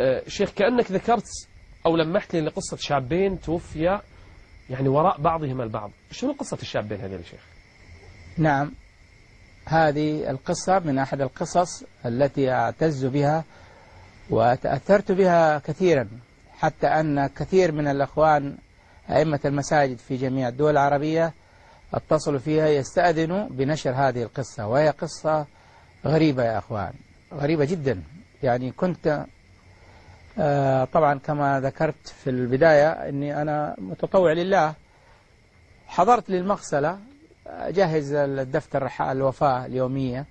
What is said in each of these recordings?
آه، شيخ كأنك ذكرت أو لمحت لي لقصة شابين توفيا يعني وراء بعضهما البعض. شنو قصة الشابين هذين يا شيخ؟ نعم. هذه القصة من أحد القصص التي أعتز بها وتأثرت بها كثيرا حتى أن كثير من الأخوان أئمة المساجد في جميع الدول العربية اتصلوا فيها يستأذنوا بنشر هذه القصة وهي قصة غريبة يا أخوان غريبة جدا. يعني كنت طبعا كما ذكرت في البداية أني أنا متطوع لله. حضرت للمغسلة أجهز الدفتر الوفاة اليومية.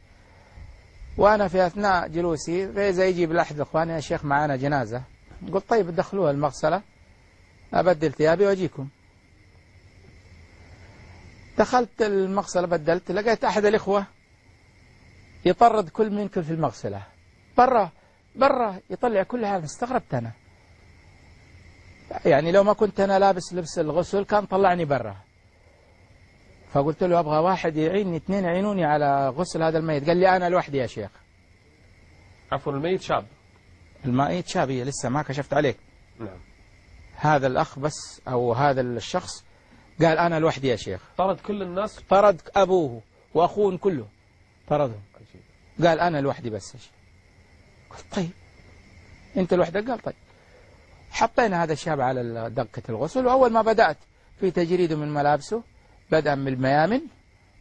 وأنا في أثناء جلوسي فإذا يجي بالأحد الإخوان يا شيخ معنا جنازة. قلت طيب دخلوها المغسلة أبدل ثيابي وأجيكم. دخلت المغسلة بدلت لقيت أحد الإخوة يطرد كل منكم في المغسلة. برا برا يطلع كل هذا. استغربت أنا. يعني لو ما كنت أنا لابس لبس الغسل كان طلعني برا. فقلت له أبغى واحد يعيني اثنين يعينوني على غسل هذا الميت. قال لي أنا لوحدي يا شيخ. عفوا الميت شاب. الميت شاب هي لسه ما كشفت عليك. نعم. هذا الأخ بس أو هذا الشخص قال أنا لوحدي يا شيخ. طرد كل الناس؟ طرد أبوه وأخوه كله. طردهم. قال أنا لوحدي بس يا شيخ. طيب. أنت لوحدك؟ قال طيب. حطينا هذا الشاب على دقة الغسل وأول ما بدأت في تجريده من ملابسه بدءا من الميامن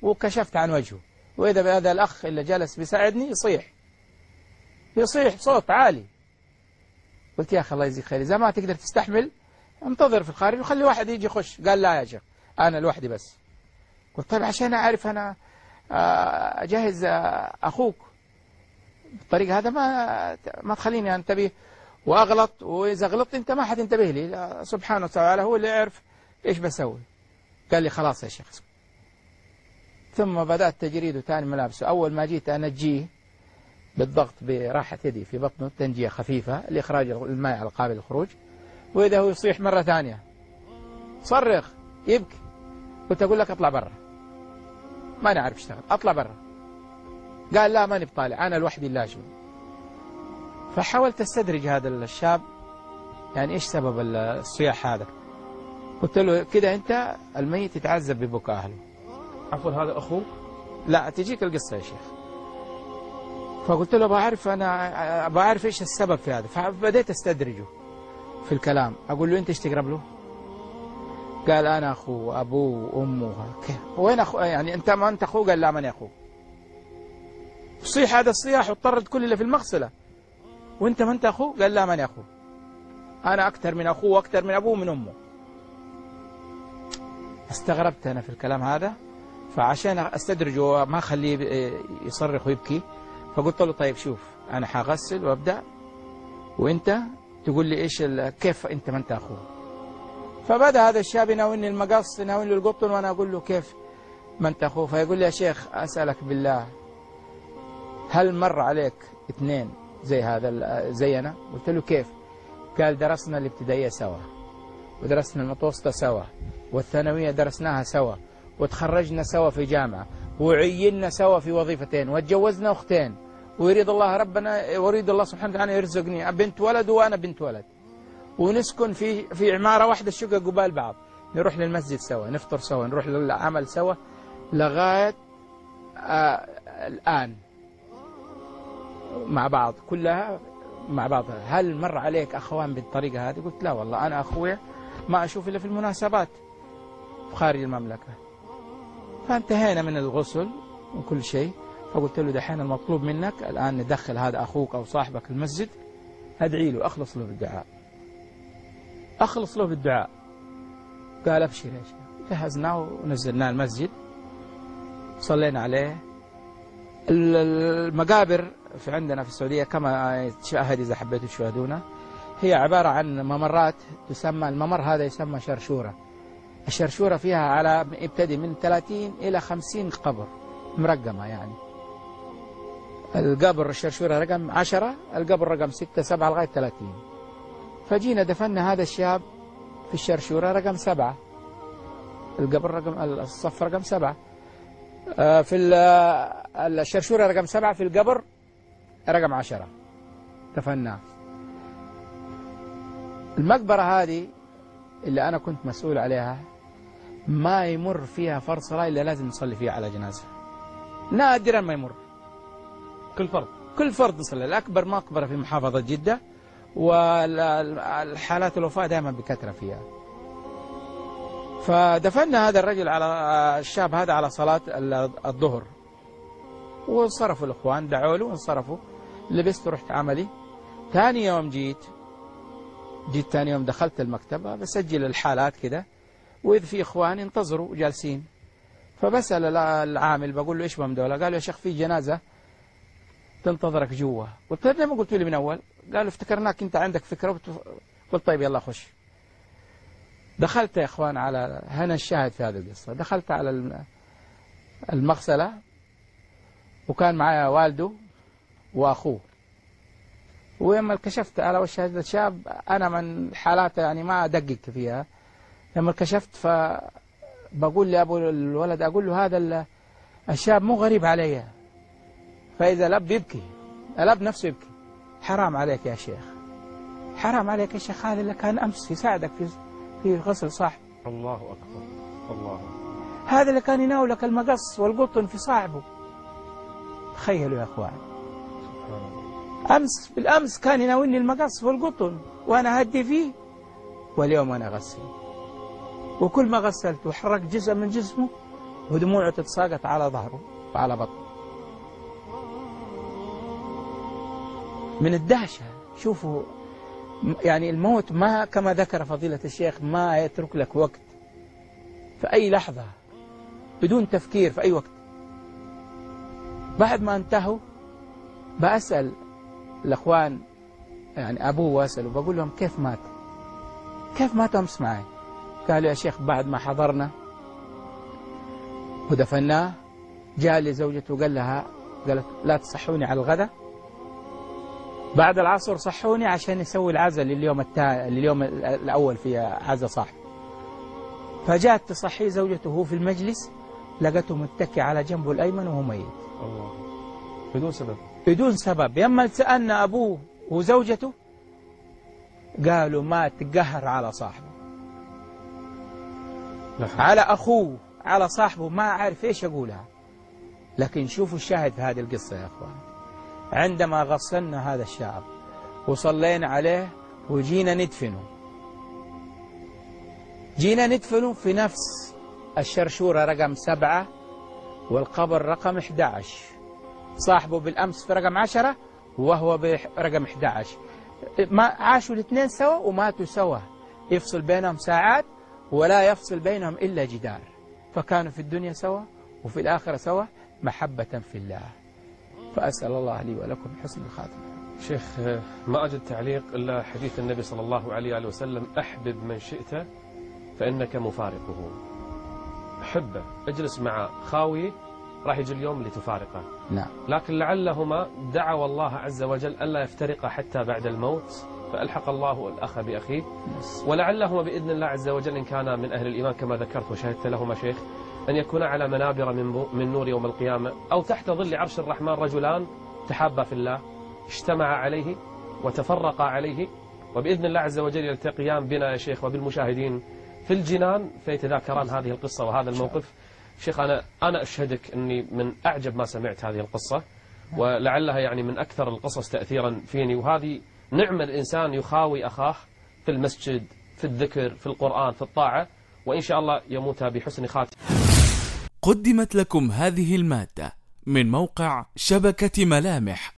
وكشفت عن وجهه. وإذا بهذا الأخ اللي جلس بيساعدني يصيح. يصيح بصوت عالي. قلت يا أخي الله يجزيك خير إذا ما تقدر تستحمل انتظر في الخارج وخلي واحد يجي يخش. قال لا يا شيخ أنا لوحدي بس. قلت طيب عشان أعرف أنا آه، أجهز آه، أخوك. بالطريقة هذا ما ما تخليني أنتبه. وأغلط وإذا غلطت أنت ما حتنتبه لي. سبحانه وتعالى هو اللي يعرف إيش بسوي. قال لي خلاص يا شيخ. ثم بدأت تجريده ثاني ملابسه. أول ما جيت أنجيه بالضغط براحة يدي في بطنه تنجية خفيفة لإخراج الماء على قابل الخروج. وإذا هو يصيح مرة ثانية صرخ يبكي. قلت أقول لك أطلع برا. ما نعرف اشتغل أطلع برا. قال لا ماني بطالع أنا لوحدي لا شو فحاولت أستدرج هذا الشاب يعني إيش سبب الصياح هذا؟ قلت له كده أنت الميت يتعذب ببكاء أهله. عفوا هذا أخوه؟ لا تجيك القصة يا شيخ. فقلت له بعرف أنا بعرف إيش السبب في هذا. فبديت أستدرجه في الكلام. أقول له أنت إيش تقرب له؟ قال أنا أخوه أبوه وأمه وين أخو؟ يعني أنت ما أنت أخوه؟ قال لا ماني أخوه صيح هذا الصياح واضطرد كل اللي في المغسلة. وأنت ما أنت أخوه قال لا ماني أخوه أنا أكثر من أخوه وأكثر من أبوه من أمه. استغربت أنا في الكلام هذا فعشان أستدرجه وما أخليه يصرخ ويبكي فقلت له طيب شوف أنا حغسل وأبدأ. وأنت تقول لي إيش كيف أنت ما انت أخوه؟ فبدأ هذا الشاب يناولني المقص يناولني القطن وأنا أقول له كيف ما انت أخوه؟ فيقول لي يا شيخ أسألك بالله هل مر عليك اثنين زي هذا زينا؟ قلت له كيف؟ قال درسنا الابتدائية سوا ودرسنا المتوسطه سوا والثانوية درسناها سوا وتخرجنا سوا في جامعة وعينا سوا في وظيفتين وتجوزنا أختين. ويريد الله ربنا ويريد الله سبحانه وتعالى يرزقني. بنت ولد وأنا بنت ولد. ونسكن في في عمارة واحدة الشقة قبال بعض. نروح للمسجد سوا نفطر سوا نروح للعمل سوا لغاية آه الآن. مع بعض كلها مع بعضها هل مر عليك أخوان بالطريقة هذه؟ قلت لا والله أنا أخويا ما أشوف إلا في المناسبات خارج المملكة. فانتهينا من الغسل وكل شيء. فقلت له دحين المطلوب منك الآن ندخل هذا أخوك أو صاحبك المسجد. أدعي له أخلص له بالدعاء. أخلص له بالدعاء. قال أبشر يا شيخ. جهزناه ونزلناه المسجد. صلينا عليه. ال- المقابر في عندنا في السعودية كما تشاهد إذا حبيتوا تشاهدونه هي عبارة عن ممرات تسمى الممر هذا يسمى شرشورة. الشرشورة فيها على يبتدي من 30 إلى 50 قبر مرقمة يعني. القبر الشرشورة رقم 10 القبر رقم 6 7 لغاية 30 فجينا دفنا هذا الشاب في الشرشورة رقم 7 القبر رقم الصف رقم 7 آه، في ال- الشرشورة رقم 7 في القبر رقم 10 دفناه المقبرة هذه اللي أنا كنت مسؤول عليها ما يمر فيها فرض صلاة إلا لازم نصلي فيها على جنازة. نادرا ما يمر. كل فرد كل فرد نصلي. الأكبر مقبرة في محافظة جدة والحالات الوفاة دائما بكثرة فيها. فدفنا هذا الرجل على الشاب هذا على صلاة الظهر. وانصرفوا الإخوان دعوا له وانصرفوا. لبست ورحت عملي. ثاني يوم جيت جيت ثاني يوم دخلت المكتبة بسجل الحالات كده وإذ في إخوان ينتظروا جالسين. فبسأل العامل بقول له إيش بهم دولة قالوا يا شيخ في جنازة تنتظرك جوا. قلت له ما قلت لي من أول. قالوا افتكرناك أنت عندك فكرة؟ قلت طيب يلا خش. دخلت يا إخوان على هنا الشاهد في هذه القصة. دخلت على المغسلة وكان معايا والده وأخوه. ولما كشفت على وش هذا الشاب أنا من حالاته يعني ما أدقق فيها. لما كشفت فبقول لأبو الولد أقول له هذا الشاب مو غريب علي. فإذا الأب يبكي الأب نفسه يبكي. حرام عليك يا شيخ. حرام عليك يا شيخ. هذا اللي كان أمس يساعدك في في غسل صاحب الله أكبر. الله هذا اللي كان يناولك المقص والقطن في صاحبه. تخيلوا يا أخوان. أمس بالأمس كان يناولني المقص والقطن وأنا هدي فيه واليوم أنا أغسل. وكل ما غسلت وحرك جزء من جسمه ودموعه تتساقط على ظهره وعلى بطنه. من الدهشة شوفوا يعني الموت ما كما ذكر فضيلة الشيخ ما يترك لك وقت. في أي لحظة بدون تفكير في أي وقت. بعد ما انتهوا بأسأل الأخوان يعني أبوه وأسأله بقول لهم كيف مات؟ كيف مات أمس معي؟ قالوا يا شيخ بعد ما حضرنا ودفناه جاء لزوجته وقال لها قالت لا تصحوني على الغداء. بعد العصر صحوني عشان يسوي العزل لليوم التا... لليوم الأول في عزا صاحب. فجاءت تصحيه زوجته وهو في المجلس لقته متكي على جنبه الأيمن وهو ميت. الله. بدون سبب. بدون سبب. يما سألنا أبوه وزوجته قالوا مات قهر على صاحبه. على أخوه على صاحبه ما أعرف إيش أقولها. لكن شوفوا الشاهد في هذه القصة يا أخوان. عندما غسلنا هذا الشعب وصلينا عليه وجينا ندفنه. جينا ندفنه في نفس الشرشورة رقم سبعة والقبر رقم 11 صاحبه بالأمس في رقم 10 وهو برقم 11 ما عاشوا الاثنين سوا وماتوا سوا. يفصل بينهم ساعات ولا يفصل بينهم إلا جدار. فكانوا في الدنيا سوا وفي الآخرة سوا محبة في الله. فأسأل الله لي ولكم حسن الخاتمة. شيخ ما أجد تعليق إلا حديث النبي صلى الله عليه وسلم أحبب من شئت فإنك مفارقه. حبه اجلس مع خاوي راح يجي اليوم اللي تفارقه نعم. لكن لعلهما دعوا الله عز وجل ألا يفترقا حتى بعد الموت فألحق الله الأخ بأخيه. ولعلهما بإذن الله عز وجل إن كان من أهل الإيمان كما ذكرت وشهدت لهما شيخ أن يكون على منابر من, من نور يوم القيامة أو تحت ظل عرش الرحمن رجلان تحابا في الله اجتمعا عليه وتفرقا عليه. وبإذن الله عز وجل يلتقيان بنا يا شيخ وبالمشاهدين في الجنان فيتذاكران هذه القصة وهذا الموقف. شيخ أنا أنا أشهدك أني من أعجب ما سمعت هذه القصة ولعلها يعني من أكثر القصص تأثيرا فيني. وهذه نعم الإنسان يخاوي أخاه في المسجد في الذكر في القرآن في الطاعة وإن شاء الله يموت بحسن خاتم. قدمت لكم هذه المادة من موقع شبكة ملامح.